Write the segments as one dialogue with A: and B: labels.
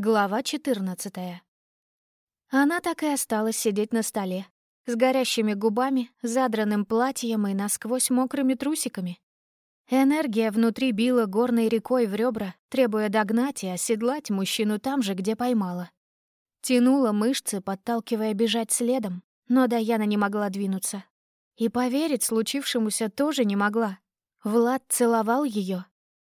A: Глава 14 Она так и осталась сидеть на столе, с горящими губами, задранным платьем и насквозь мокрыми трусиками. Энергия внутри била горной рекой в ребра, требуя догнать и оседлать мужчину там же, где поймала. Тянула мышцы, подталкивая бежать следом, но Даяна не могла двинуться. И поверить случившемуся тоже не могла. Влад целовал ее,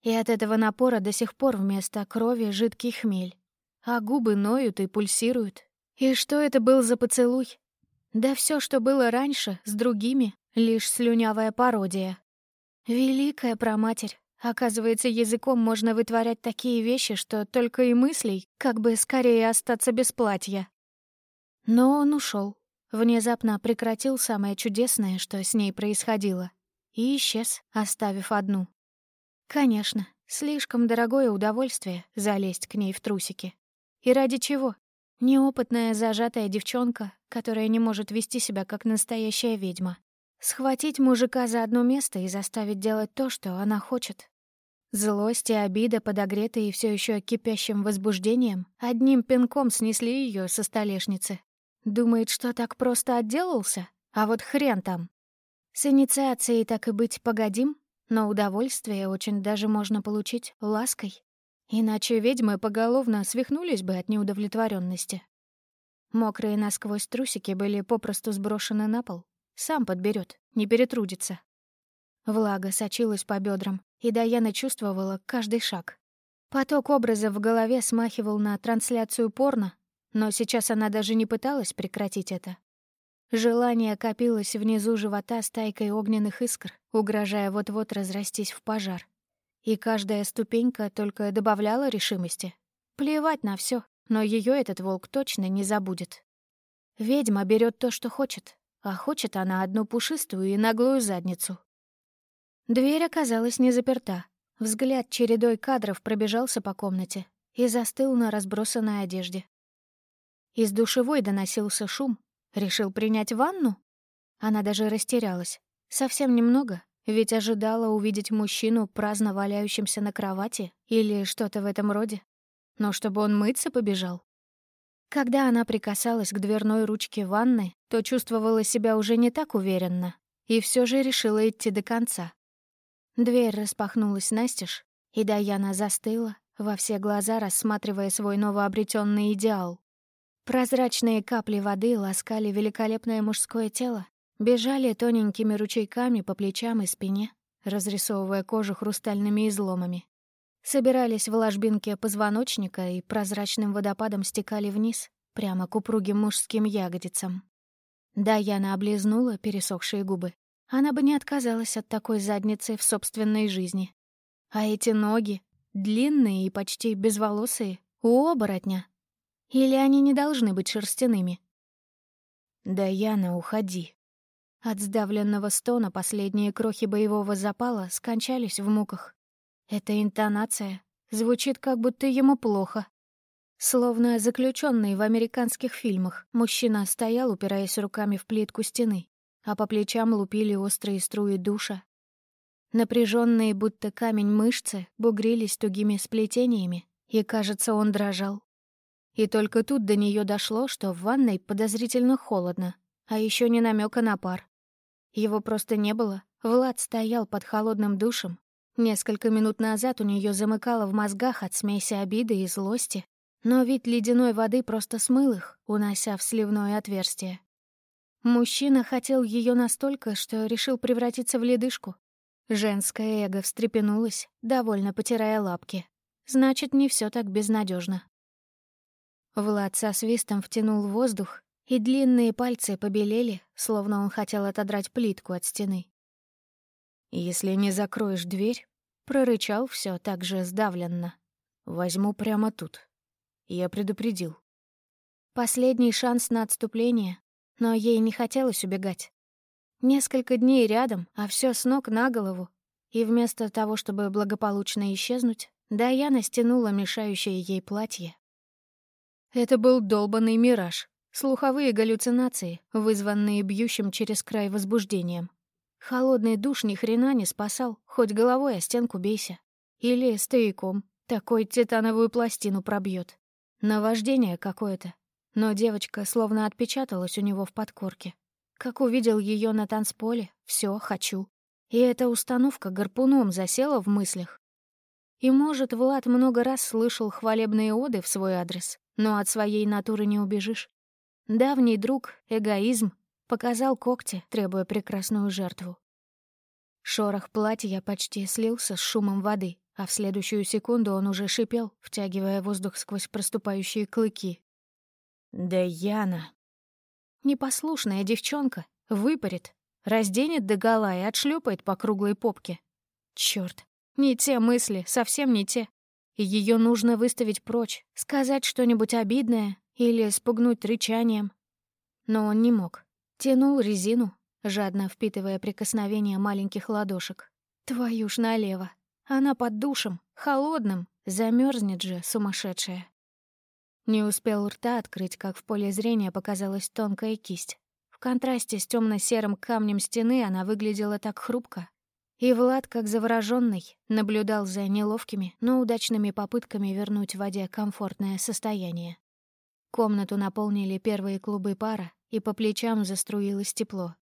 A: и от этого напора до сих пор вместо крови жидкий хмель а губы ноют и пульсируют. И что это был за поцелуй? Да все, что было раньше, с другими, лишь слюнявая пародия. Великая проматерь. Оказывается, языком можно вытворять такие вещи, что только и мыслей, как бы скорее остаться без платья. Но он ушел, внезапно прекратил самое чудесное, что с ней происходило, и исчез, оставив одну. Конечно, слишком дорогое удовольствие залезть к ней в трусики. И ради чего? Неопытная зажатая девчонка, которая не может вести себя как настоящая ведьма. Схватить мужика за одно место и заставить делать то, что она хочет. Злость и обида, подогретые все еще кипящим возбуждением, одним пинком снесли ее со столешницы. Думает, что так просто отделался? А вот хрен там. С инициацией так и быть погодим, но удовольствие очень даже можно получить лаской. Иначе ведьмы поголовно свихнулись бы от неудовлетворенности. Мокрые насквозь трусики были попросту сброшены на пол. Сам подберет, не перетрудится. Влага сочилась по бедрам, и Даяна чувствовала каждый шаг. Поток образов в голове смахивал на трансляцию порно, но сейчас она даже не пыталась прекратить это. Желание копилось внизу живота стайкой огненных искр, угрожая вот-вот разрастись в пожар. И каждая ступенька только добавляла решимости. Плевать на все, но ее этот волк точно не забудет. Ведьма берет то, что хочет, а хочет она одну пушистую и наглую задницу. Дверь оказалась не заперта. Взгляд чередой кадров пробежался по комнате и застыл на разбросанной одежде. Из душевой доносился шум. Решил принять ванну? Она даже растерялась. Совсем немного, ведь ожидала увидеть мужчину, праздно валяющимся на кровати или что-то в этом роде. Но чтобы он мыться побежал. Когда она прикасалась к дверной ручке ванны, то чувствовала себя уже не так уверенно и все же решила идти до конца. Дверь распахнулась настежь, и Даяна застыла, во все глаза рассматривая свой новообретенный идеал. Прозрачные капли воды ласкали великолепное мужское тело, Бежали тоненькими ручейками по плечам и спине, разрисовывая кожу хрустальными изломами. Собирались в ложбинке позвоночника и прозрачным водопадом стекали вниз, прямо к упругим мужским ягодицам. Даяна облизнула пересохшие губы. Она бы не отказалась от такой задницы в собственной жизни. А эти ноги, длинные и почти безволосые, у оборотня. Или они не должны быть шерстяными? «Даяна, уходи», от сдавленного стона последние крохи боевого запала скончались в муках. Эта интонация звучит, как будто ему плохо. Словно заключенный в американских фильмах, мужчина стоял, упираясь руками в плитку стены, а по плечам лупили острые струи душа. Напряженные, будто камень мышцы, бугрились тугими сплетениями, и, кажется, он дрожал. И только тут до нее дошло, что в ванной подозрительно холодно, а еще не намека на пар. Его просто не было. Влад стоял под холодным душем. Несколько минут назад у нее замыкало в мозгах от смеси обиды и злости, но вид ледяной воды просто смыл их, унося в сливное отверстие. Мужчина хотел ее настолько, что решил превратиться в ледышку. Женское эго встрепенулось, довольно потирая лапки. Значит, не все так безнадежно. Влад со свистом втянул воздух и длинные пальцы побелели, словно он хотел отодрать плитку от стены. «Если не закроешь дверь», — прорычал все так же сдавленно. «Возьму прямо тут». Я предупредил. Последний шанс на отступление, но ей не хотелось убегать. Несколько дней рядом, а все с ног на голову. И вместо того, чтобы благополучно исчезнуть, Даяна стянула мешающее ей платье. Это был долбанный мираж. Слуховые галлюцинации, вызванные бьющим через край возбуждением. Холодный душ ни хрена не спасал, хоть головой о стенку бейся. Или стояком, такой титановую пластину пробьет. Наваждение какое-то. Но девочка словно отпечаталась у него в подкорке. Как увидел ее на танцполе, все хочу. И эта установка гарпуном засела в мыслях. И, может, Влад много раз слышал хвалебные оды в свой адрес, но от своей натуры не убежишь. Давний друг, эгоизм, показал когти, требуя прекрасную жертву. Шорох платья почти слился с шумом воды, а в следующую секунду он уже шипел, втягивая воздух сквозь проступающие клыки. «Да Яна!» Непослушная девчонка выпарит, разденет догола и отшлепает по круглой попке. Черт, не те мысли, совсем не те. Ее нужно выставить прочь, сказать что-нибудь обидное или спугнуть рычанием. Но он не мог. Тянул резину, жадно впитывая прикосновение маленьких ладошек. Твою ж налево. Она под душем, холодным, замерзнет же, сумасшедшая. Не успел рта открыть, как в поле зрения показалась тонкая кисть. В контрасте с темно серым камнем стены она выглядела так хрупко. И Влад, как завороженный, наблюдал за неловкими, но удачными попытками вернуть воде комфортное состояние. Комнату наполнили первые клубы пара, и по плечам заструилось тепло.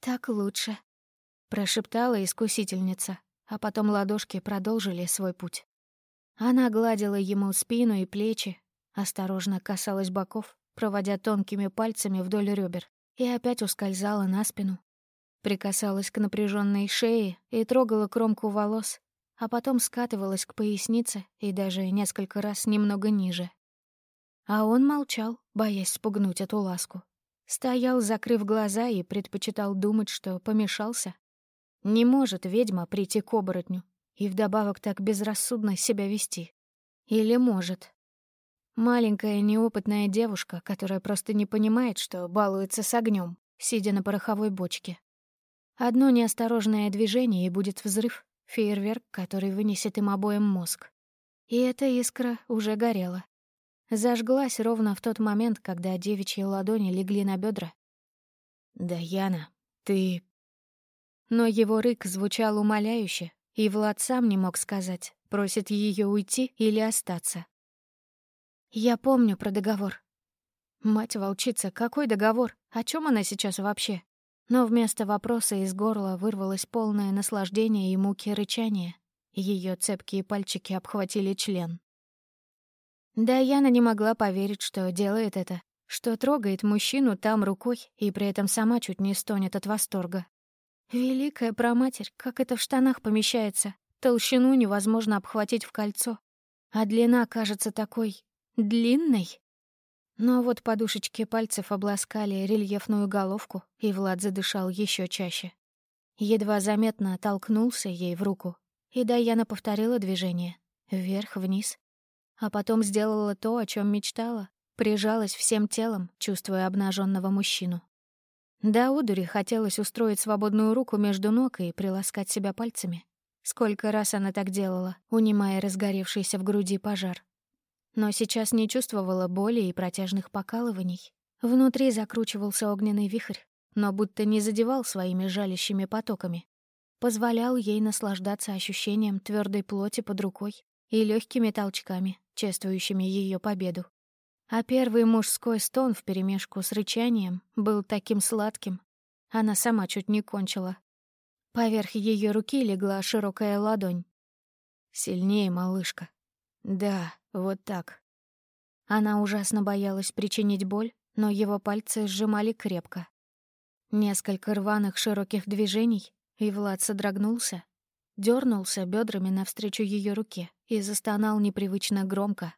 A: «Так лучше», — прошептала искусительница, а потом ладошки продолжили свой путь. Она гладила ему спину и плечи, осторожно касалась боков, проводя тонкими пальцами вдоль ребер, и опять ускользала на спину. Прикасалась к напряженной шее и трогала кромку волос, а потом скатывалась к пояснице и даже несколько раз немного ниже. А он молчал, боясь спугнуть эту ласку. Стоял, закрыв глаза, и предпочитал думать, что помешался. Не может ведьма прийти к оборотню и вдобавок так безрассудно себя вести. Или может. Маленькая неопытная девушка, которая просто не понимает, что балуется с огнем, сидя на пороховой бочке. Одно неосторожное движение, и будет взрыв, фейерверк, который вынесет им обоим мозг. И эта искра уже горела. Зажглась ровно в тот момент, когда девичьи ладони легли на бедра. «Даяна, ты...» Но его рык звучал умоляюще, и Влад сам не мог сказать, просит ее уйти или остаться. «Я помню про договор». Мать-волчица, какой договор? О чем она сейчас вообще? Но вместо вопроса из горла вырвалось полное наслаждение и муки рычания. Ее цепкие пальчики обхватили член. Да, Яна не могла поверить, что делает это, что трогает мужчину там рукой и при этом сама чуть не стонет от восторга. Великая проматерь, как это в штанах помещается. Толщину невозможно обхватить в кольцо, а длина кажется такой длинной. Но вот подушечки пальцев обласкали рельефную головку, и Влад задышал еще чаще. Едва заметно толкнулся ей в руку, и Даяна повторила движение. Вверх-вниз, а потом сделала то, о чем мечтала, прижалась всем телом, чувствуя обнаженного мужчину. Да удури хотелось устроить свободную руку между ног и приласкать себя пальцами. Сколько раз она так делала, унимая разгоревшийся в груди пожар. Но сейчас не чувствовала боли и протяжных покалываний. Внутри закручивался огненный вихрь, но будто не задевал своими жалящими потоками. Позволял ей наслаждаться ощущением твердой плоти под рукой и легкими толчками, чествующими ее победу. А первый мужской стон вперемешку с рычанием был таким сладким. Она сама чуть не кончила. Поверх ее руки легла широкая ладонь. «Сильнее, малышка». «Да, вот так». Она ужасно боялась причинить боль, но его пальцы сжимали крепко. Несколько рваных широких движений, и Влад содрогнулся, дернулся бедрами навстречу ее руке и застонал непривычно громко.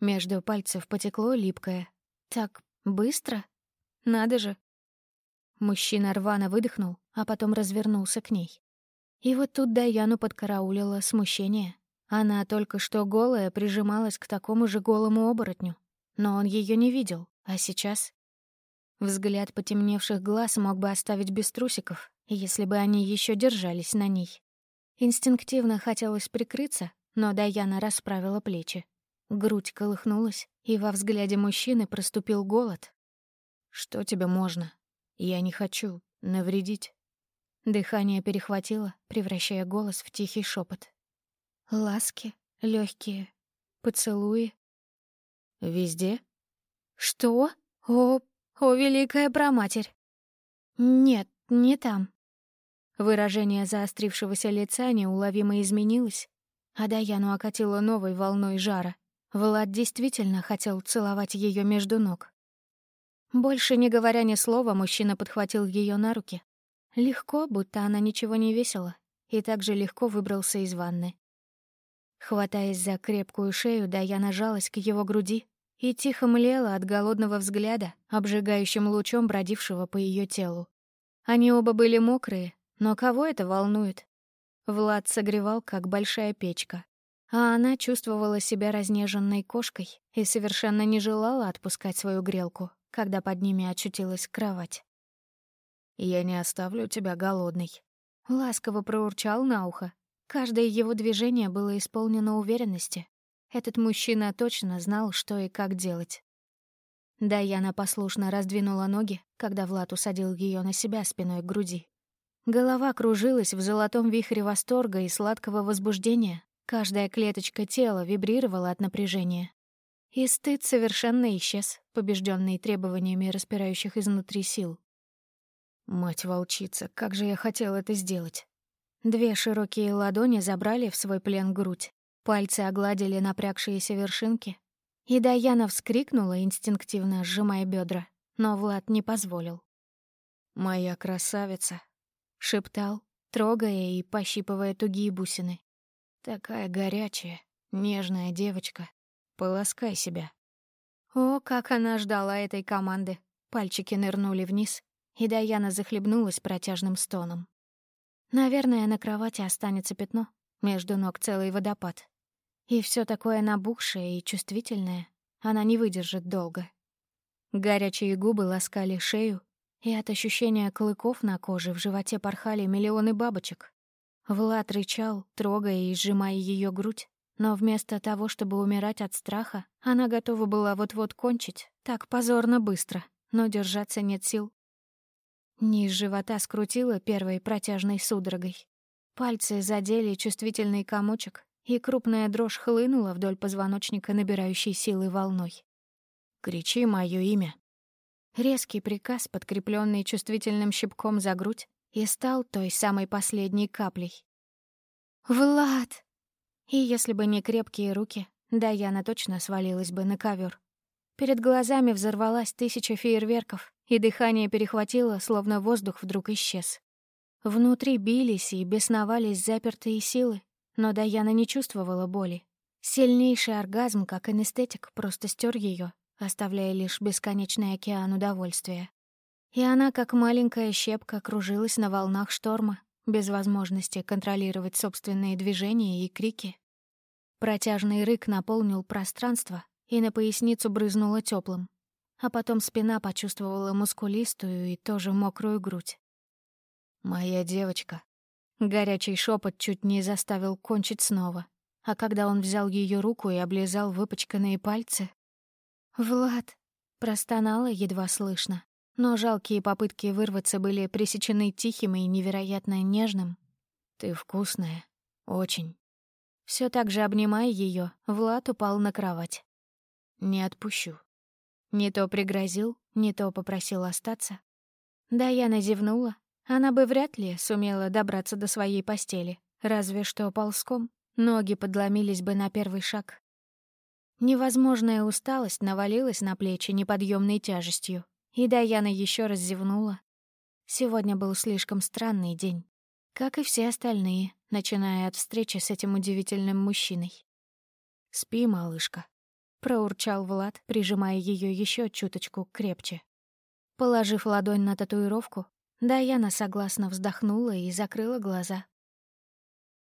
A: Между пальцев потекло липкое. Так быстро? Надо же. Мужчина рвано выдохнул, а потом развернулся к ней. И вот тут Даяну подкараулило смущение. Она только что голая прижималась к такому же голому оборотню. Но он ее не видел, а сейчас... Взгляд потемневших глаз мог бы оставить без трусиков, если бы они еще держались на ней. Инстинктивно хотелось прикрыться, но Даяна расправила плечи. Грудь колыхнулась, и во взгляде мужчины проступил голод. «Что тебе можно? Я не хочу навредить». Дыхание перехватило, превращая голос в тихий шепот. Ласки, легкие, поцелуи.
B: Везде?
A: Что? О, о, великая проматерь. Нет, не там. Выражение заострившегося лица неуловимо изменилось, а Даяну окатило новой волной жара. Влад действительно хотел целовать ее между ног. Больше не говоря ни слова, мужчина подхватил ее на руки. Легко, будто она ничего не весила, и также легко выбрался из ванны. Хватаясь за крепкую шею, Даяна жалась к его груди и тихо млела от голодного взгляда, обжигающим лучом бродившего по ее телу. Они оба были мокрые, но кого это волнует? Влад согревал, как большая печка, а она чувствовала себя разнеженной кошкой и совершенно не желала отпускать свою грелку, когда под ними очутилась кровать.
B: «Я не оставлю тебя голодной», —
A: ласково проурчал на ухо. Каждое его движение было исполнено уверенности. Этот мужчина точно знал, что и как делать. Даяна послушно раздвинула ноги, когда Влад усадил ее на себя спиной к груди. Голова кружилась в золотом вихре восторга и сладкого возбуждения, Каждая клеточка тела вибрировала от напряжения. И стыд совершенно исчез, побежденный требованиями распирающих изнутри сил.
B: Мать-волчица, как же я хотел это сделать.
A: Две широкие ладони забрали в свой плен грудь, пальцы огладили напрягшиеся вершинки, и Даяна вскрикнула, инстинктивно сжимая бедра, но Влад не позволил.
B: «Моя красавица», — шептал,
A: трогая и пощипывая тугие бусины.
B: Такая горячая, нежная девочка. Полоскай себя.
A: О, как она ждала этой команды. Пальчики нырнули вниз, и Даяна захлебнулась протяжным стоном. Наверное, на кровати останется пятно, между ног целый водопад. И все такое набухшее и чувствительное она не выдержит долго. Горячие губы ласкали шею, и от ощущения клыков на коже в животе порхали миллионы бабочек. Влад рычал, трогая и сжимая ее грудь, но вместо того, чтобы умирать от страха, она готова была вот-вот кончить, так позорно быстро, но держаться нет сил. Низ живота скрутила первой протяжной судорогой. Пальцы задели чувствительный комочек, и крупная дрожь хлынула вдоль позвоночника, набирающей силы волной.
B: «Кричи моё имя».
A: Резкий приказ, подкрепленный чувствительным щипком за грудь, и стал той самой последней каплей. «Влад!» И если бы не крепкие руки, Даяна точно свалилась бы на ковер. Перед глазами взорвалась тысяча фейерверков, и дыхание перехватило, словно воздух вдруг исчез. Внутри бились и бесновались запертые силы, но Даяна не чувствовала боли. Сильнейший оргазм, как анестетик, просто стер ее, оставляя лишь бесконечный океан удовольствия. И она, как маленькая щепка, кружилась на волнах шторма, без возможности контролировать собственные движения и крики. Протяжный рык наполнил пространство, и на поясницу брызнуло теплым, а потом спина почувствовала мускулистую и тоже мокрую грудь.
B: «Моя девочка».
A: Горячий шепот чуть не заставил кончить снова, а когда он взял ее руку и облизал выпачканные пальцы... «Влад!» — простонала едва слышно но жалкие попытки вырваться были пресечены тихим и невероятно нежным.
B: «Ты вкусная. Очень».
A: Все так же обнимая ее, Влад упал на кровать.
B: «Не отпущу».
A: Не то пригрозил, не то попросил остаться. Даяна зевнула. Она бы вряд ли сумела добраться до своей постели, разве что ползком. Ноги подломились бы на первый шаг. Невозможная усталость навалилась на плечи неподъемной тяжестью. И Даяна еще раз зевнула. Сегодня был слишком странный день, как и все остальные, начиная от встречи с этим удивительным мужчиной.
B: «Спи, малышка», —
A: проурчал Влад, прижимая ее еще чуточку крепче. Положив ладонь на татуировку, Даяна согласно вздохнула и закрыла глаза,